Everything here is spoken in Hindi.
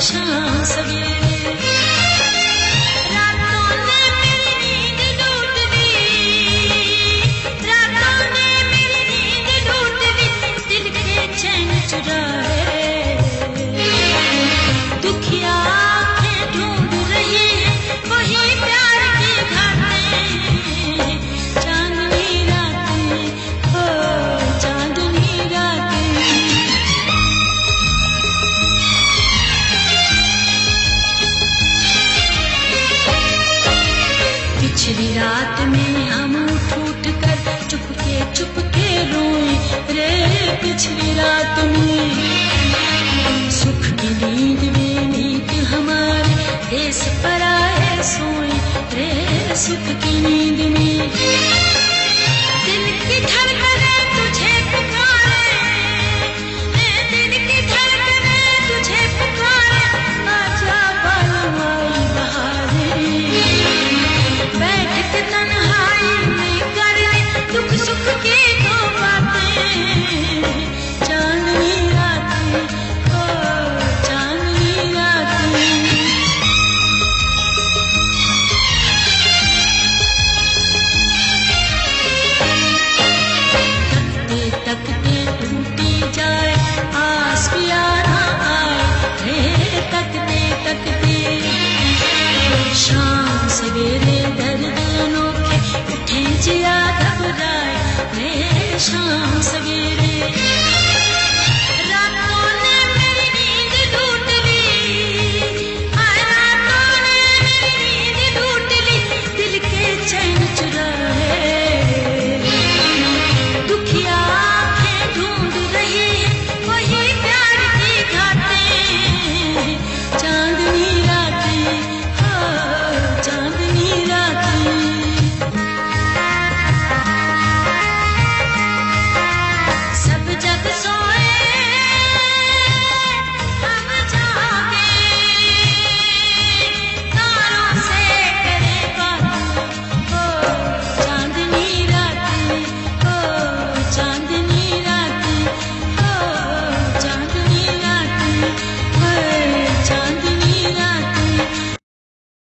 yaşam sevgilim. पिछली रात में हम उठ कर चुपके चुपके रोए रे पिछली रात में। सुख की नींद में नींद हमारे देश पर आए सोए रे सुख की नींद में। जिया घबराए मैं शाम सवेरे